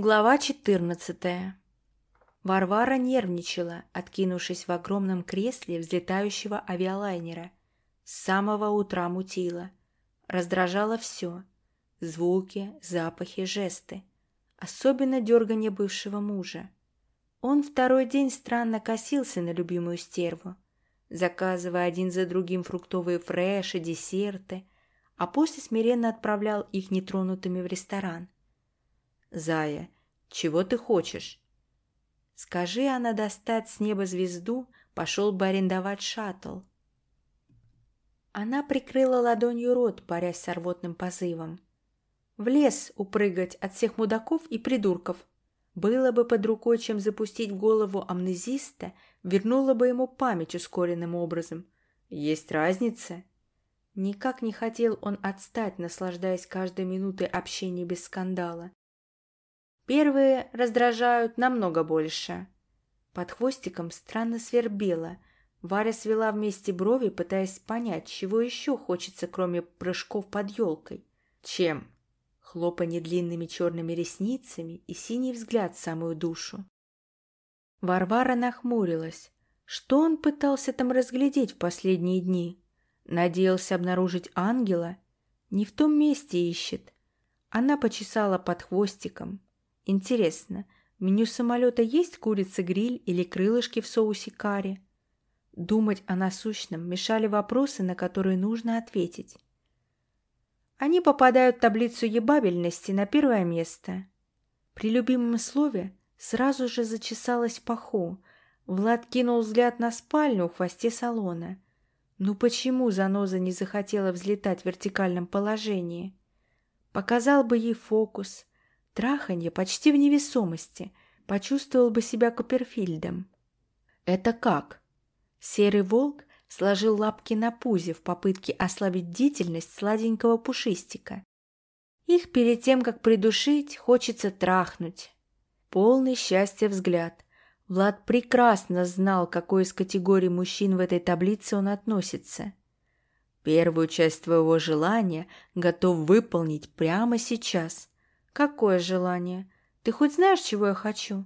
Глава 14 Варвара нервничала, откинувшись в огромном кресле взлетающего авиалайнера. С самого утра мутила. Раздражало все. Звуки, запахи, жесты. Особенно дергание бывшего мужа. Он второй день странно косился на любимую стерву, заказывая один за другим фруктовые фреши, десерты, а после смиренно отправлял их нетронутыми в ресторан. «Зая, чего ты хочешь?» Скажи она достать с неба звезду, пошел бы арендовать шаттл. Она прикрыла ладонью рот, борясь с рвотным позывом. В лес упрыгать от всех мудаков и придурков. Было бы под рукой, чем запустить голову амнезиста, вернула бы ему память ускоренным образом. Есть разница. Никак не хотел он отстать, наслаждаясь каждой минутой общения без скандала. Первые раздражают намного больше. Под хвостиком странно свербело. Варя свела вместе брови, пытаясь понять, чего еще хочется, кроме прыжков под елкой. Чем? Хлопанье длинными черными ресницами и синий взгляд в самую душу. Варвара нахмурилась. Что он пытался там разглядеть в последние дни? Надеялся обнаружить ангела? Не в том месте ищет. Она почесала под хвостиком, Интересно, в меню самолета есть курица-гриль или крылышки в соусе карри? Думать о насущном мешали вопросы, на которые нужно ответить. Они попадают в таблицу ебабельности на первое место. При любимом слове сразу же зачесалась паху. Влад кинул взгляд на спальню в хвосте салона. Ну почему заноза не захотела взлетать в вертикальном положении? Показал бы ей фокус – Траханье почти в невесомости. Почувствовал бы себя Копперфильдом. Это как? Серый волк сложил лапки на пузе в попытке ослабить бдительность сладенького пушистика. Их перед тем, как придушить, хочется трахнуть. Полный счастья взгляд. Влад прекрасно знал, какой из категорий мужчин в этой таблице он относится. Первую часть твоего желания готов выполнить прямо сейчас. Какое желание? Ты хоть знаешь, чего я хочу?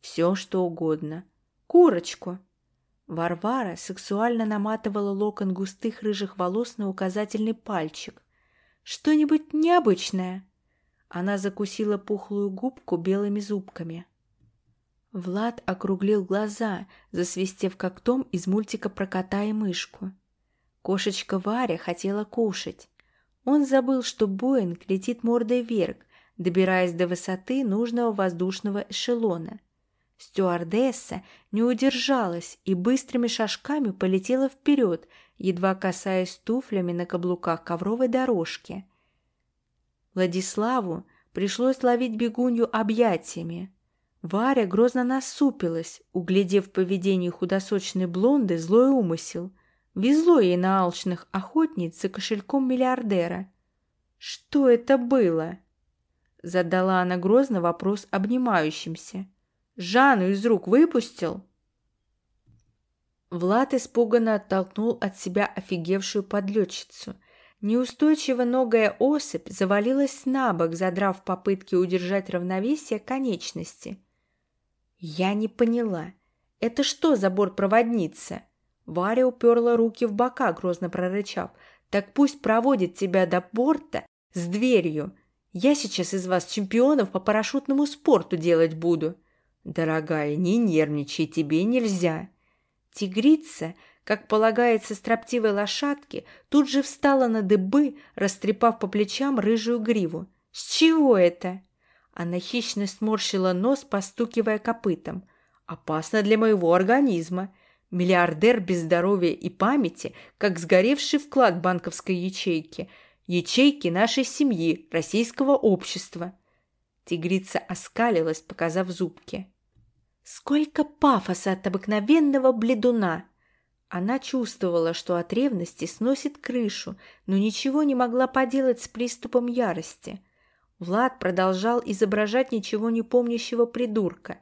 Все, что угодно. Курочку. Варвара сексуально наматывала локон густых рыжих волос на указательный пальчик. Что-нибудь необычное. Она закусила пухлую губку белыми зубками. Влад округлил глаза, засвистев как Том из мультика про кота и мышку. Кошечка Варя хотела кушать. Он забыл, что Боинг летит мордой вверх, добираясь до высоты нужного воздушного эшелона. Стюардесса не удержалась и быстрыми шажками полетела вперед, едва касаясь туфлями на каблуках ковровой дорожки. Владиславу пришлось ловить бегунью объятиями. Варя грозно насупилась, углядев в поведении худосочной блонды злой умысел. Везло ей на алчных охотниц за кошельком миллиардера. Что это было? Задала она грозно вопрос обнимающимся. «Жанну из рук выпустил?» Влад испуганно оттолкнул от себя офигевшую подлетчицу. Неустойчиво ногая особь завалилась на бок, задрав в попытке удержать равновесие конечности. «Я не поняла. Это что за бортпроводница?» Варя уперла руки в бока, грозно прорычав. «Так пусть проводит тебя до порта с дверью. Я сейчас из вас чемпионов по парашютному спорту делать буду. Дорогая, не нервничай, тебе нельзя. Тигрица, как полагается строптивой лошадке, тут же встала на дыбы, растрепав по плечам рыжую гриву. С чего это? Она хищно сморщила нос, постукивая копытом. Опасно для моего организма. Миллиардер без здоровья и памяти, как сгоревший вклад банковской ячейки – ячейки нашей семьи, российского общества. Тигрица оскалилась, показав зубки. Сколько пафоса от обыкновенного бледуна! Она чувствовала, что от ревности сносит крышу, но ничего не могла поделать с приступом ярости. Влад продолжал изображать ничего не помнящего придурка.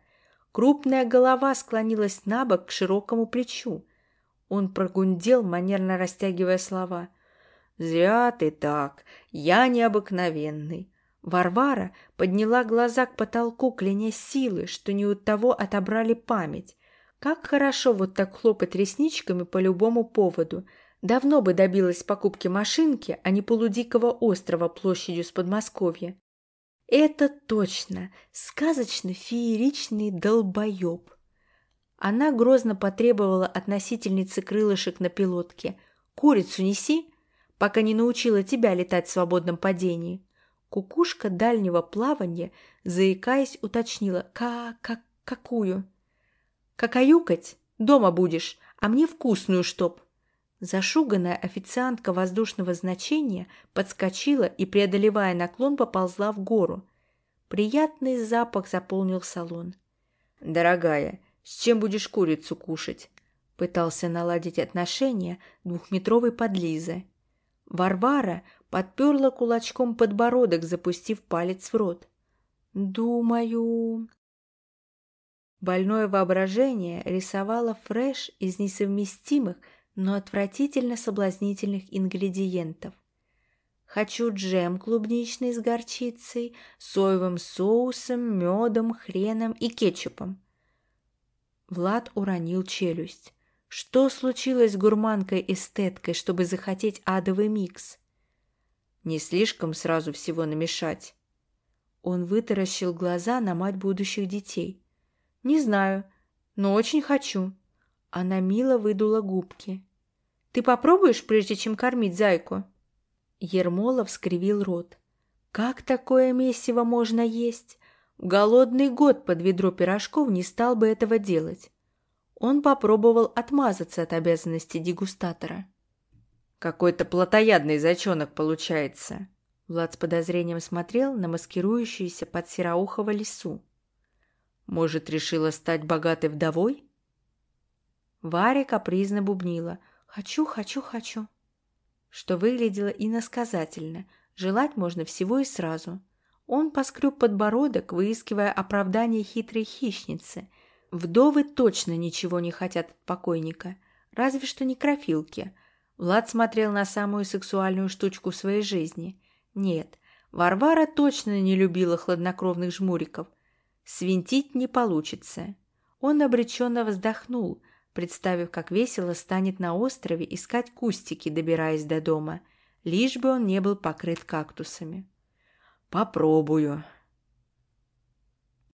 Крупная голова склонилась на бок к широкому плечу. Он прогундел, манерно растягивая слова – «Зря ты так. Я необыкновенный. Варвара подняла глаза к потолку, кляня силы, что не у того отобрали память. Как хорошо вот так хлопать ресничками по любому поводу. Давно бы добилась покупки машинки, а не полудикого острова площадью с Подмосковья. Это точно сказочно-фееричный долбоеб. Она грозно потребовала от носительницы крылышек на пилотке. «Курицу неси, пока не научила тебя летать в свободном падении». Кукушка дальнего плавания, заикаясь, уточнила «Ка-ка... какую?» «Какаюкать? Дома будешь, а мне вкусную чтоб». Зашуганная официантка воздушного значения подскочила и, преодолевая наклон, поползла в гору. Приятный запах заполнил салон. «Дорогая, с чем будешь курицу кушать?» Пытался наладить отношения двухметровый подлиза. Варвара подперла кулачком подбородок, запустив палец в рот. «Думаю...» Больное воображение рисовало фреш из несовместимых, но отвратительно соблазнительных ингредиентов. Хочу джем клубничный с горчицей, соевым соусом, медом, хреном и кетчупом. Влад уронил челюсть. Что случилось с гурманкой-эстеткой, чтобы захотеть адовый микс? Не слишком сразу всего намешать. Он вытаращил глаза на мать будущих детей. «Не знаю, но очень хочу». Она мило выдула губки. Ты попробуешь, прежде чем кормить зайку?» Ермолов скривил рот. «Как такое месиво можно есть? Голодный год под ведро пирожков не стал бы этого делать». Он попробовал отмазаться от обязанности дегустатора. «Какой-то плотоядный зайчонок получается». Влад с подозрением смотрел на маскирующуюся под сероухово лесу. «Может, решила стать богатой вдовой?» Варя капризно бубнила – «Хочу, хочу, хочу». Что выглядело иносказательно, желать можно всего и сразу. Он поскреб подбородок, выискивая оправдание хитрой хищницы. Вдовы точно ничего не хотят от покойника, разве что некрофилки. Влад смотрел на самую сексуальную штучку в своей жизни. Нет, Варвара точно не любила хладнокровных жмуриков. Свинтить не получится. Он обреченно вздохнул, представив, как весело станет на острове искать кустики, добираясь до дома, лишь бы он не был покрыт кактусами. «Попробую»,